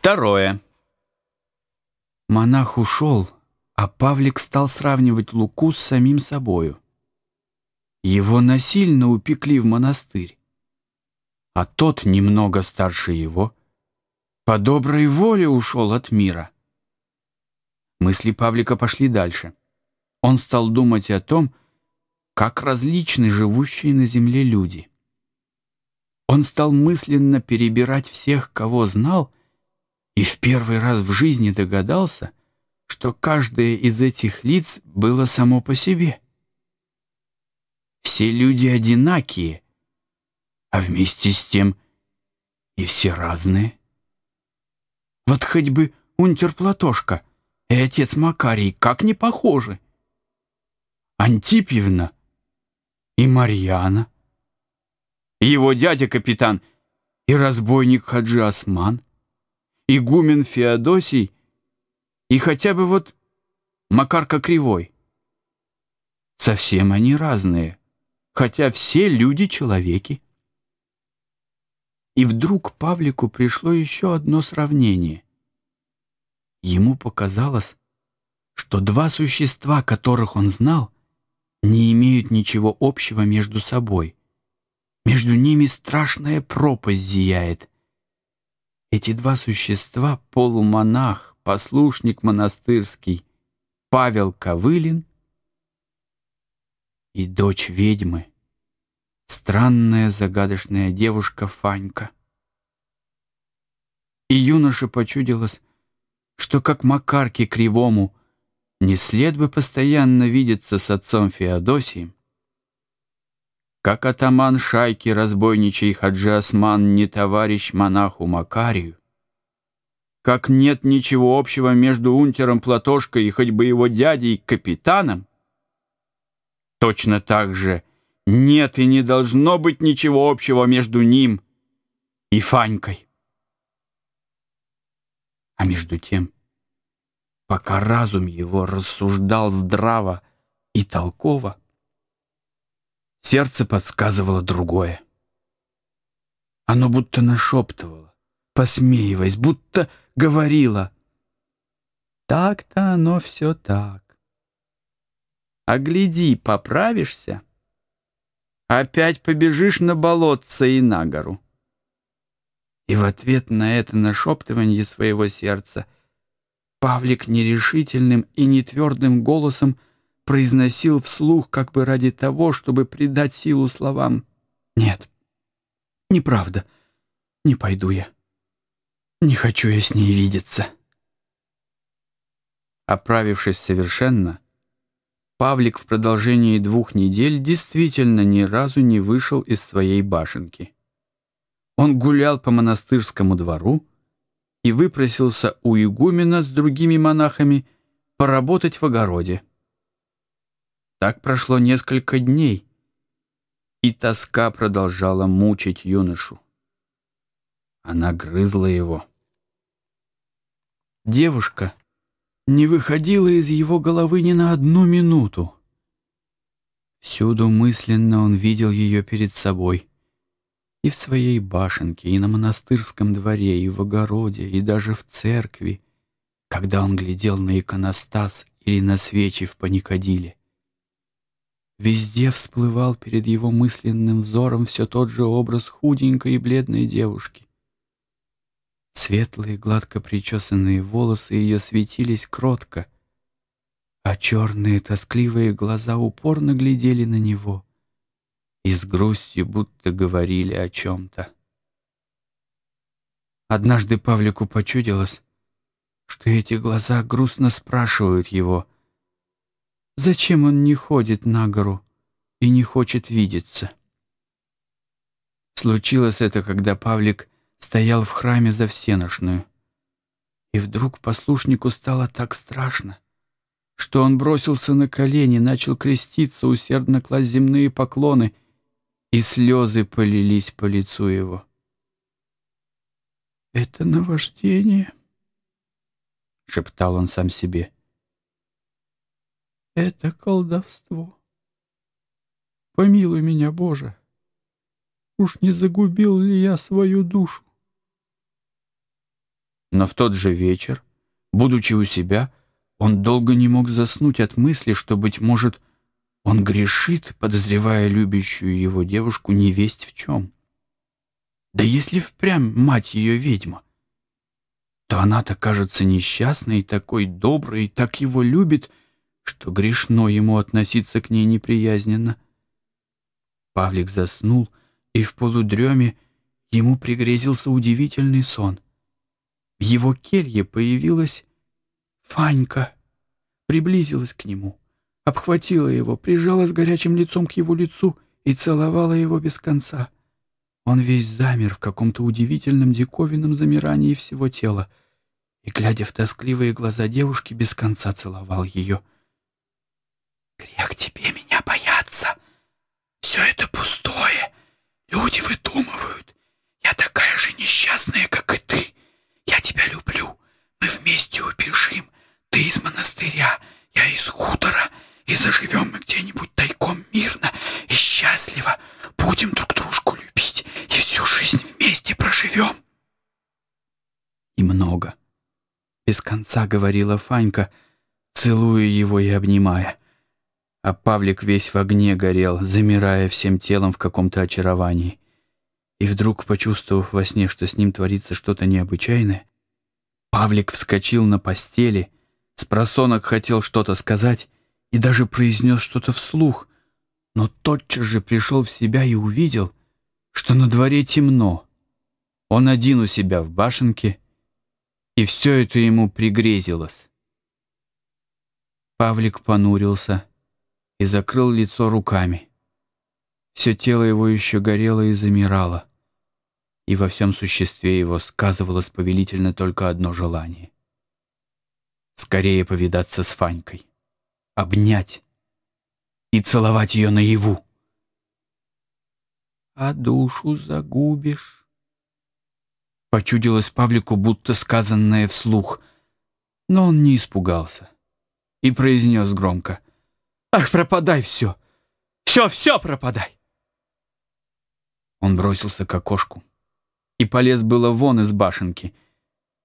Второе. Монах ушел, а Павлик стал сравнивать Луку с самим собою. Его насильно упекли в монастырь, а тот, немного старше его, по доброй воле ушел от мира. Мысли Павлика пошли дальше. Он стал думать о том, как различны живущие на земле люди. Он стал мысленно перебирать всех, кого знал, и в первый раз в жизни догадался, что каждое из этих лиц было само по себе. Все люди одинакие, а вместе с тем и все разные. Вот хоть бы унтер Платошка и отец Макарий как не похожи. Антипьевна и Марьяна, его дядя-капитан и разбойник Хаджи Осман — игумен Феодосий и хотя бы вот Макарка Кривой. Совсем они разные, хотя все люди-человеки. И вдруг Павлику пришло еще одно сравнение. Ему показалось, что два существа, которых он знал, не имеют ничего общего между собой. Между ними страшная пропасть зияет, эти два существа — полумонах, послушник монастырский, Павел Ковылин и дочь ведьмы, странная загадочная девушка Фанька. И юноше почудилось, что как Макарке Кривому не след бы постоянно видеться с отцом Феодосием, как атаман шайки разбойничий Хаджи Осман не товарищ монаху Макарию, как нет ничего общего между унтером Платошкой и хоть бы его дядей капитаном, точно так же нет и не должно быть ничего общего между ним и Фанькой. А между тем, пока разум его рассуждал здраво и толково, Сердце подсказывало другое. Оно будто нашептывало, посмеиваясь, будто говорило. Так-то оно все так. А гляди, поправишься, опять побежишь на болотце и на гору. И в ответ на это нашептывание своего сердца Павлик нерешительным и нетвердым голосом произносил вслух как бы ради того, чтобы придать силу словам. «Нет, неправда, не пойду я. Не хочу я с ней видеться». Оправившись совершенно, Павлик в продолжении двух недель действительно ни разу не вышел из своей башенки. Он гулял по монастырскому двору и выпросился у игумена с другими монахами поработать в огороде. Так прошло несколько дней, и тоска продолжала мучить юношу. Она грызла его. Девушка не выходила из его головы ни на одну минуту. Всюду мысленно он видел ее перед собой. И в своей башенке, и на монастырском дворе, и в огороде, и даже в церкви, когда он глядел на иконостас или на свечи в паникадиле. Везде всплывал перед его мысленным взором все тот же образ худенькой и бледной девушки. Светлые, гладко причесанные волосы ее светились кротко, а черные тоскливые глаза упорно глядели на него и с грустью будто говорили о чем-то. Однажды Павлику почудилось, что эти глаза грустно спрашивают его — Зачем он не ходит на гору и не хочет видеться? Случилось это, когда Павлик стоял в храме за всеношную. И вдруг послушнику стало так страшно, что он бросился на колени, начал креститься, усердно класть земные поклоны, и слезы полились по лицу его. «Это наваждение», — шептал он сам себе. Это колдовство. Помилуй меня, Боже. Уж не загубил ли я свою душу? Но в тот же вечер, будучи у себя, он долго не мог заснуть от мысли, что, быть может, он грешит, подозревая любящую его девушку невесть в чем. Да если впрямь мать ее ведьма, то она-то кажется несчастной, такой доброй, так его любит, что грешно ему относиться к ней неприязненно. Павлик заснул, и в полудреме ему пригрезился удивительный сон. В его келье появилась Фанька, приблизилась к нему, обхватила его, прижалась горячим лицом к его лицу и целовала его без конца. Он весь замер в каком-то удивительном диковинном замирании всего тела и, глядя в тоскливые глаза девушки, без конца целовал ее. «Грех тебе меня бояться!» Все это пустое. Люди выдумывают. Я такая же несчастная, как и ты. Я тебя люблю. Мы вместе убежим. Ты из монастыря, я из хутора. И заживем мы где-нибудь тайком мирно и счастливо. Будем друг дружку любить и всю жизнь вместе проживем. И много. Без конца говорила Фанька, целуя его и обнимая а Павлик весь в огне горел, замирая всем телом в каком-то очаровании. И вдруг, почувствовав во сне, что с ним творится что-то необычайное, Павлик вскочил на постели, с просонок хотел что-то сказать и даже произнес что-то вслух, но тотчас же пришел в себя и увидел, что на дворе темно. Он один у себя в башенке, и все это ему пригрезилось. Павлик понурился и закрыл лицо руками. Все тело его еще горело и замирало, и во всем существе его сказывалось повелительно только одно желание — скорее повидаться с Фанькой, обнять и целовать ее наяву. «А душу загубишь?» Почудилось Павлику, будто сказанное вслух, но он не испугался и произнес громко — Ах, пропадай все! Все, все пропадай!» Он бросился к окошку и полез было вон из башенки,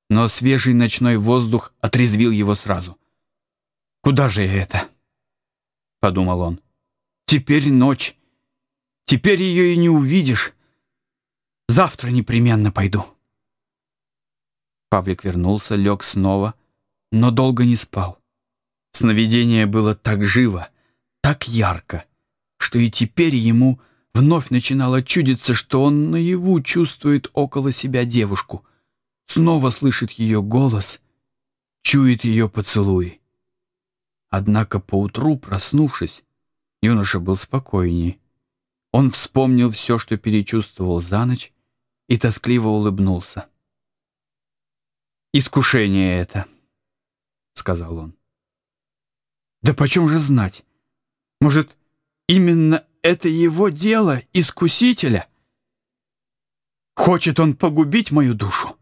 но свежий ночной воздух отрезвил его сразу. «Куда же это?» — подумал он. «Теперь ночь. Теперь ее и не увидишь. Завтра непременно пойду». Павлик вернулся, лег снова, но долго не спал. Сновидение было так живо — так ярко, что и теперь ему вновь начинало чудиться, что он наяву чувствует около себя девушку, снова слышит ее голос, чует ее поцелуи. Однако поутру, проснувшись, юноша был спокойнее. Он вспомнил все, что перечувствовал за ночь, и тоскливо улыбнулся. «Искушение это», — сказал он. «Да почем же знать? Может, именно это его дело, искусителя? Хочет он погубить мою душу?